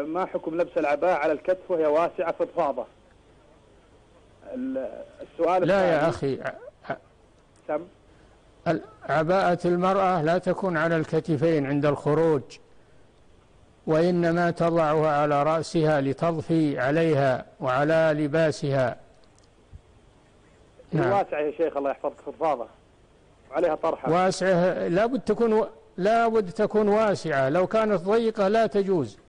ما حكم لبس العباءة على الكتف وهي واسعة فضفاضة السؤال لا يا أخي سم. عباءة المرأة لا تكون على الكتفين عند الخروج وإنما تضعها على رأسها لتضفي عليها وعلى لباسها. نعم. واسعة يا شيخ الله يحفظك فضفاضة وعليها طرحة. واسعة لابد تكون لابد تكون واسعة. لو كانت ضيقة لا تجوز.